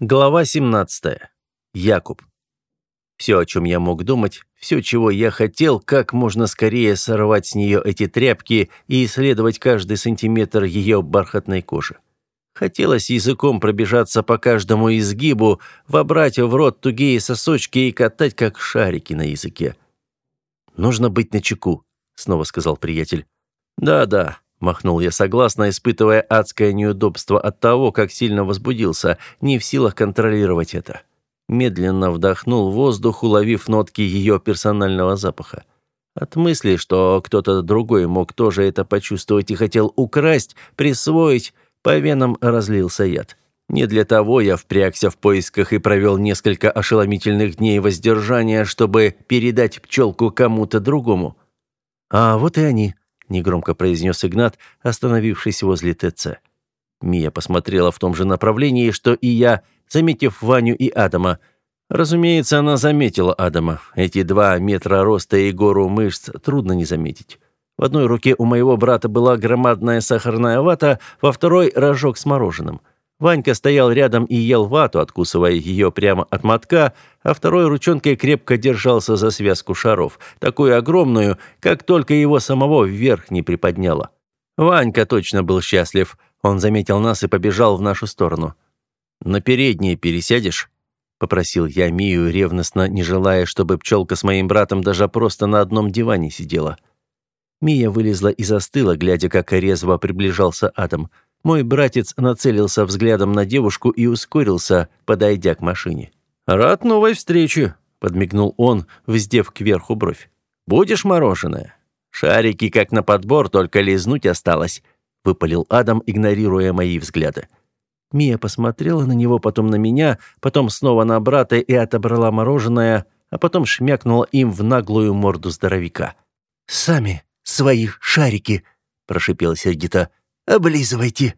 Глава 17. Якуб. Все, о чем я мог думать, все, чего я хотел, как можно скорее сорвать с нее эти тряпки и исследовать каждый сантиметр ее бархатной кожи. Хотелось языком пробежаться по каждому изгибу, вобрать в рот тугие сосочки и катать, как шарики на языке. «Нужно быть начеку», — снова сказал приятель. «Да-да», Махнул я согласно, испытывая адское неудобство от того, как сильно возбудился, не в силах контролировать это. Медленно вдохнул воздух, уловив нотки ее персонального запаха. От мысли, что кто-то другой мог тоже это почувствовать и хотел украсть, присвоить, по венам разлился яд. Не для того я впрягся в поисках и провел несколько ошеломительных дней воздержания, чтобы передать пчелку кому-то другому. А вот и они, негромко произнес Игнат, остановившись возле ТЦ. Мия посмотрела в том же направлении, что и я, заметив Ваню и Адама. Разумеется, она заметила Адама. Эти два метра роста и гору мышц трудно не заметить. В одной руке у моего брата была громадная сахарная вата, во второй – рожок с мороженым – Ванька стоял рядом и ел вату, откусывая ее прямо от мотка, а второй ручонкой крепко держался за связку шаров, такую огромную, как только его самого вверх не приподняло. Ванька точно был счастлив. Он заметил нас и побежал в нашу сторону. «На передние пересядешь?» — попросил я Мию, ревностно не желая, чтобы пчелка с моим братом даже просто на одном диване сидела. Мия вылезла и застыла, глядя, как резво приближался Адам — мой братец нацелился взглядом на девушку и ускорился, подойдя к машине. «Рад новой встрече», — подмигнул он, вздев кверху бровь. «Будешь мороженое?» «Шарики как на подбор, только лизнуть осталось», — выпалил Адам, игнорируя мои взгляды. Мия посмотрела на него, потом на меня, потом снова на брата и отобрала мороженое, а потом шмякнула им в наглую морду здоровяка. «Сами свои шарики», — прошипела сердито. Облизывайте!»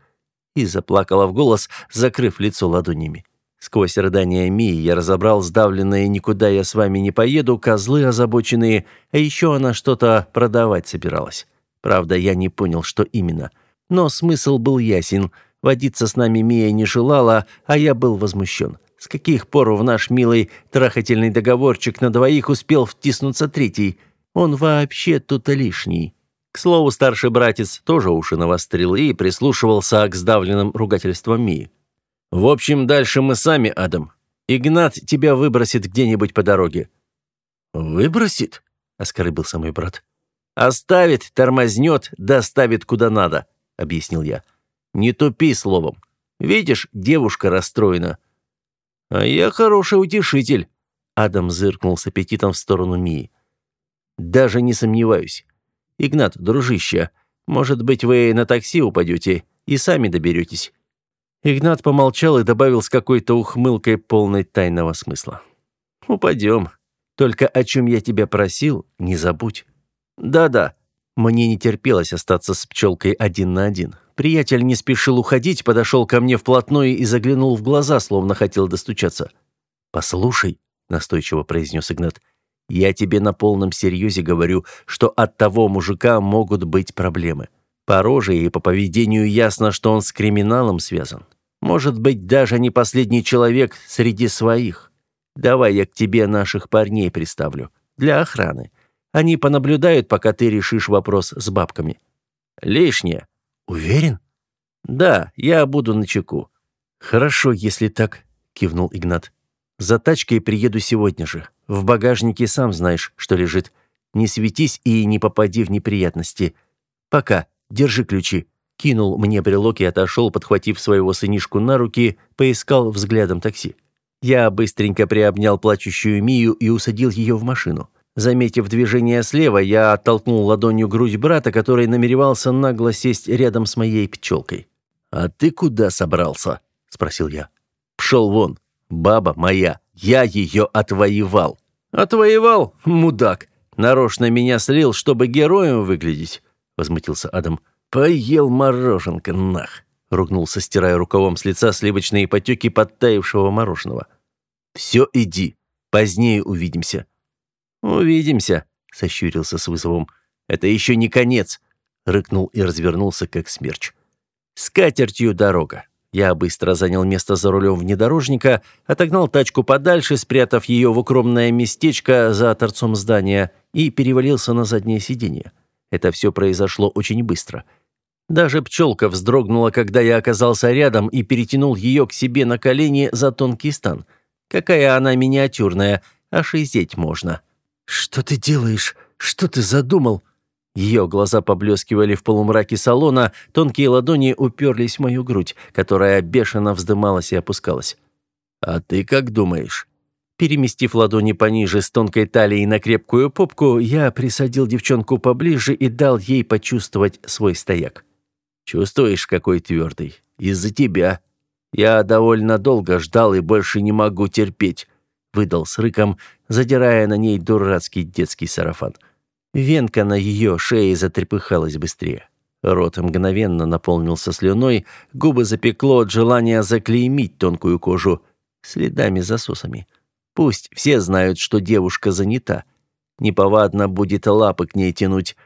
И заплакала в голос, закрыв лицо ладонями. Сквозь рыдания Мии я разобрал сдавленные «никуда я с вами не поеду», козлы озабоченные, а еще она что-то продавать собиралась. Правда, я не понял, что именно. Но смысл был ясен. Водиться с нами Мия не желала, а я был возмущен. С каких пор в наш милый трахательный договорчик на двоих успел втиснуться третий? Он вообще тут лишний. К слову, старший братец тоже уши навострил и прислушивался к сдавленным ругательствам Мии. «В общем, дальше мы сами, Адам. Игнат тебя выбросит где-нибудь по дороге». «Выбросит?» — оскорбился мой брат. «Оставит, тормознет, доставит куда надо», — объяснил я. «Не тупи словом. Видишь, девушка расстроена». «А я хороший утешитель», — Адам зыркнул с аппетитом в сторону Мии. «Даже не сомневаюсь. «Игнат, дружище, может быть, вы на такси упадете и сами доберетесь?» Игнат помолчал и добавил с какой-то ухмылкой полной тайного смысла. «Упадем. Только о чем я тебя просил, не забудь». «Да-да». Мне не терпелось остаться с пчелкой один на один. Приятель не спешил уходить, подошел ко мне вплотную и заглянул в глаза, словно хотел достучаться. «Послушай», — настойчиво произнес Игнат, — я тебе на полном серьезе говорю, что от того мужика могут быть проблемы. По роже и по поведению ясно, что он с криминалом связан. Может быть, даже не последний человек среди своих. Давай я к тебе наших парней представлю. Для охраны. Они понаблюдают, пока ты решишь вопрос с бабками. Лишнее. Уверен? Да, я буду на чеку. Хорошо, если так, кивнул Игнат. За тачкой приеду сегодня же. В багажнике сам знаешь, что лежит. Не светись и не попади в неприятности. Пока. Держи ключи». Кинул мне брелок и отошел, подхватив своего сынишку на руки, поискал взглядом такси. Я быстренько приобнял плачущую Мию и усадил ее в машину. Заметив движение слева, я оттолкнул ладонью грудь брата, который намеревался нагло сесть рядом с моей пчелкой. «А ты куда собрался?» – спросил я. «Пшел вон. Баба моя. Я ее отвоевал». «Отвоевал? Мудак! Нарочно меня слил, чтобы героем выглядеть», — возмутился Адам. «Поел мороженка, нах!» — ругнулся, стирая рукавом с лица сливочные потеки подтаявшего мороженого. «Все, иди. Позднее увидимся». «Увидимся», — сощурился с вызовом. «Это еще не конец», — рыкнул и развернулся, как смерч. «С катертью дорога. Я быстро занял место за рулем внедорожника, отогнал тачку подальше, спрятав ее в укромное местечко за торцом здания и перевалился на заднее сиденье. Это все произошло очень быстро. Даже пчелка вздрогнула, когда я оказался рядом и перетянул ее к себе на колени за тонкий стан. Какая она миниатюрная, аж изеть можно. «Что ты делаешь? Что ты задумал?» Ее глаза поблескивали в полумраке салона, тонкие ладони уперлись в мою грудь, которая бешено вздымалась и опускалась. «А ты как думаешь?» Переместив ладони пониже с тонкой талией на крепкую попку, я присадил девчонку поближе и дал ей почувствовать свой стояк. «Чувствуешь, какой твердый? Из-за тебя. Я довольно долго ждал и больше не могу терпеть», — выдал с рыком, задирая на ней дурацкий детский сарафан. Венка на ее шее затрепыхалась быстрее. Рот мгновенно наполнился слюной, губы запекло от желания заклеймить тонкую кожу следами-засосами. Пусть все знают, что девушка занята. Неповадно будет лапы к ней тянуть.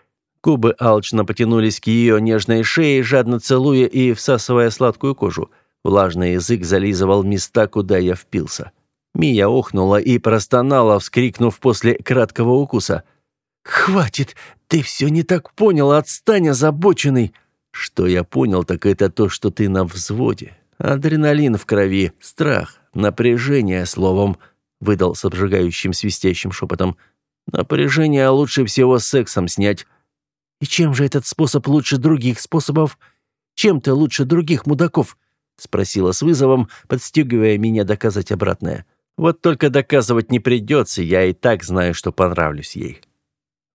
Губы алчно потянулись к ее нежной шее, жадно целуя и всасывая сладкую кожу. Влажный язык зализывал места, куда я впился. Мия охнула и простонала, вскрикнув после краткого укуса – «Хватит! Ты все не так понял, отстань, озабоченный!» «Что я понял, так это то, что ты на взводе. Адреналин в крови, страх, напряжение, словом», — выдал с обжигающим свистящим шепотом. «Напряжение лучше всего сексом снять». «И чем же этот способ лучше других способов? Чем ты лучше других мудаков?» — спросила с вызовом, подстегивая меня доказать обратное. «Вот только доказывать не придется, я и так знаю, что понравлюсь ей».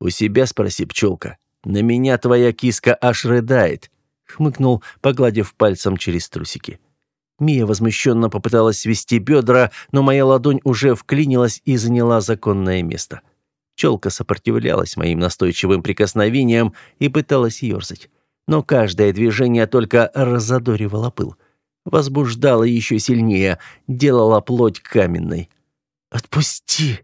«У себя спроси, пчелка. На меня твоя киска аж рыдает», — хмыкнул, погладив пальцем через трусики. Мия возмущенно попыталась свести бедра, но моя ладонь уже вклинилась и заняла законное место. Пчелка сопротивлялась моим настойчивым прикосновениям и пыталась ерзать. Но каждое движение только разодоривало пыл. Возбуждало еще сильнее, делало плоть каменной. «Отпусти!»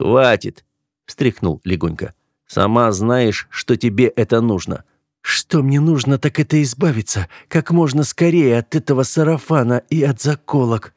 «Хватит!» — встряхнул легонько. Сама знаешь, что тебе это нужно». «Что мне нужно, так это избавиться как можно скорее от этого сарафана и от заколок».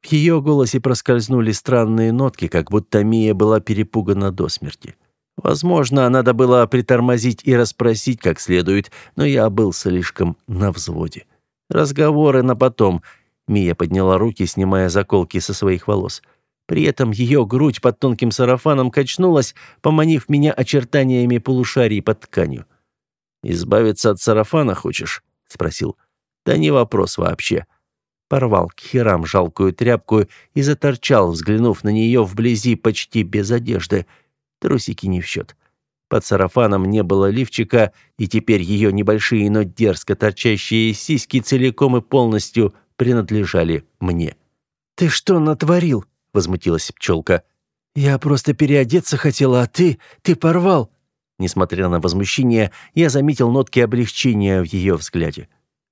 В ее голосе проскользнули странные нотки, как будто Мия была перепугана до смерти. Возможно, надо было притормозить и расспросить как следует, но я был слишком на взводе. Разговоры на потом. Мия подняла руки, снимая заколки со своих волос. При этом ее грудь под тонким сарафаном качнулась, поманив меня очертаниями полушарий под тканью. «Избавиться от сарафана хочешь?» — спросил. «Да не вопрос вообще». Порвал к херам жалкую тряпку и заторчал, взглянув на нее вблизи почти без одежды. Трусики не в счет. Под сарафаном не было лифчика, и теперь ее небольшие, но дерзко торчащие сиськи целиком и полностью принадлежали мне. «Ты что натворил?» — возмутилась пчелка. «Я просто переодеться хотела, а ты... ты порвал!» Несмотря на возмущение, я заметил нотки облегчения в ее взгляде.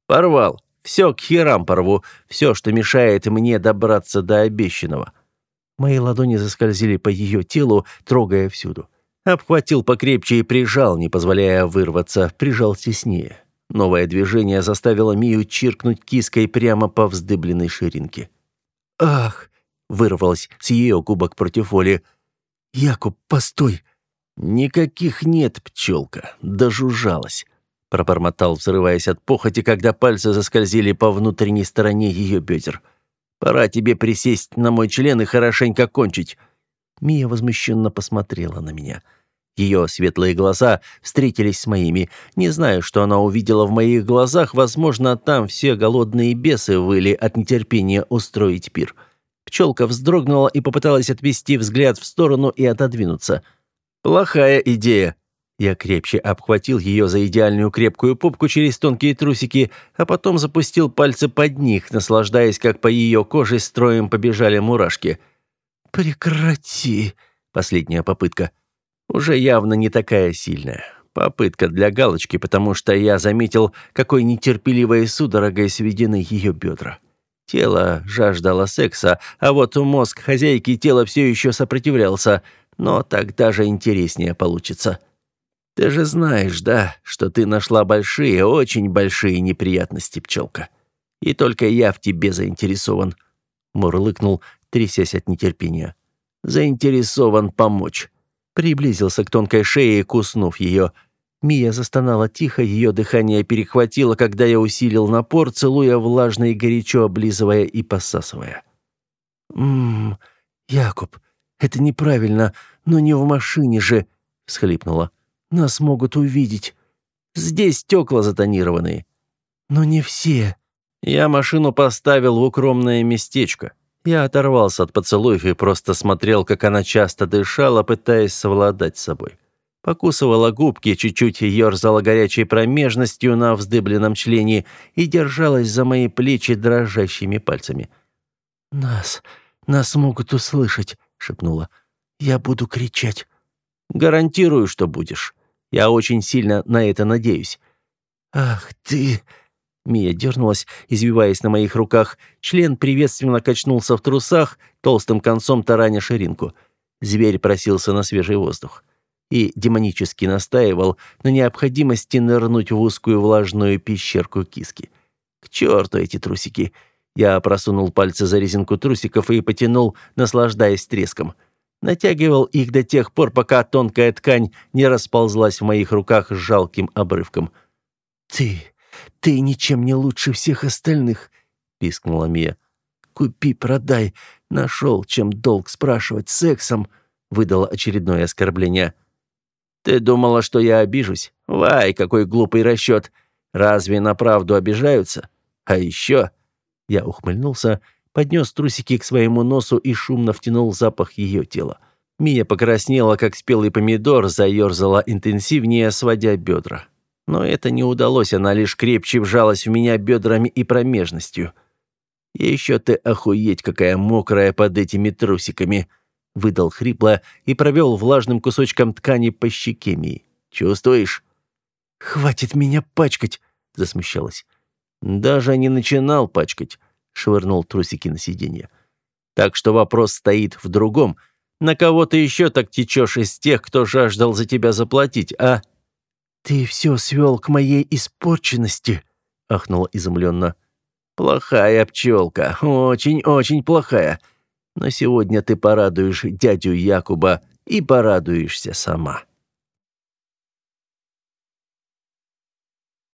«Порвал. Все к херам порву. Все, что мешает мне добраться до обещанного». Мои ладони заскользили по ее телу, трогая всюду. Обхватил покрепче и прижал, не позволяя вырваться, прижал теснее. Новое движение заставило Мию чиркнуть киской прямо по вздыбленной ширинке. «Ах!» Вырвалось с ее губок против воли. «Якуб, постой!» «Никаких нет, пчелка, дожужжалась», — пробормотал, взрываясь от похоти, когда пальцы заскользили по внутренней стороне ее бедер. «Пора тебе присесть на мой член и хорошенько кончить». Мия возмущенно посмотрела на меня. Ее светлые глаза встретились с моими. Не знаю, что она увидела в моих глазах, возможно, там все голодные бесы выли от нетерпения устроить пир. Пчелка вздрогнула и попыталась отвести взгляд в сторону и отодвинуться. «Плохая идея». Я крепче обхватил ее за идеальную крепкую попку через тонкие трусики, а потом запустил пальцы под них, наслаждаясь, как по ее коже строем побежали мурашки. «Прекрати!» — последняя попытка. Уже явно не такая сильная. Попытка для галочки, потому что я заметил, какой нетерпеливой судорогой сведены ее бедра. Тело жаждало секса, а вот мозг хозяйки тела все еще сопротивлялся, но так даже интереснее получится. Ты же знаешь, да, что ты нашла большие, очень большие неприятности, пчелка. И только я в тебе заинтересован», — мурлыкнул, трясясь от нетерпения. «Заинтересован помочь». Приблизился к тонкой шее, куснув ее. Мия застонала тихо, ее дыхание перехватило, когда я усилил напор, целуя влажно и горячо, облизывая и посасывая. «Ммм, Якуб, это неправильно, но не в машине же», — всхлипнула. «Нас могут увидеть. Здесь стекла затонированные». «Но не все». Я машину поставил в укромное местечко. Я оторвался от поцелуев и просто смотрел, как она часто дышала, пытаясь совладать с собой. Покусывала губки, чуть-чуть ерзала горячей промежностью на вздыбленном члене и держалась за мои плечи дрожащими пальцами. «Нас, нас могут услышать», — шепнула. «Я буду кричать». «Гарантирую, что будешь. Я очень сильно на это надеюсь». «Ах ты!» Мия дернулась, извиваясь на моих руках. Член приветственно качнулся в трусах, толстым концом тараня ширинку. Зверь просился на свежий воздух. И демонически настаивал на необходимости нырнуть в узкую влажную пещерку киски. К черту эти трусики! Я просунул пальцы за резинку трусиков и потянул, наслаждаясь треском. Натягивал их до тех пор, пока тонкая ткань не расползлась в моих руках с жалким обрывком. «Ты...» Ты ничем не лучше всех остальных», — пискнула Мия. «Купи, продай. Нашел, чем долг спрашивать сексом», — выдала очередное оскорбление. «Ты думала, что я обижусь? Вай, какой глупый расчет. Разве на правду обижаются? А еще...» Я ухмыльнулся, поднес трусики к своему носу и шумно втянул запах ее тела. Мия покраснела, как спелый помидор, заерзала интенсивнее, сводя бедра. Но это не удалось, она лишь крепче вжалась в меня бедрами и промежностью. «И еще ты охуеть, какая мокрая под этими трусиками!» Выдал хрипло и провел влажным кусочком ткани по щеке Мии. «Чувствуешь?» «Хватит меня пачкать!» — засмущалась. «Даже не начинал пачкать», — швырнул трусики на сиденье. «Так что вопрос стоит в другом. На кого ты еще так течешь из тех, кто жаждал за тебя заплатить, а?» «Ты все свел к моей испорченности», — ахнула изумленно. «Плохая пчелка, очень-очень плохая. Но сегодня ты порадуешь дядю Якуба и порадуешься сама».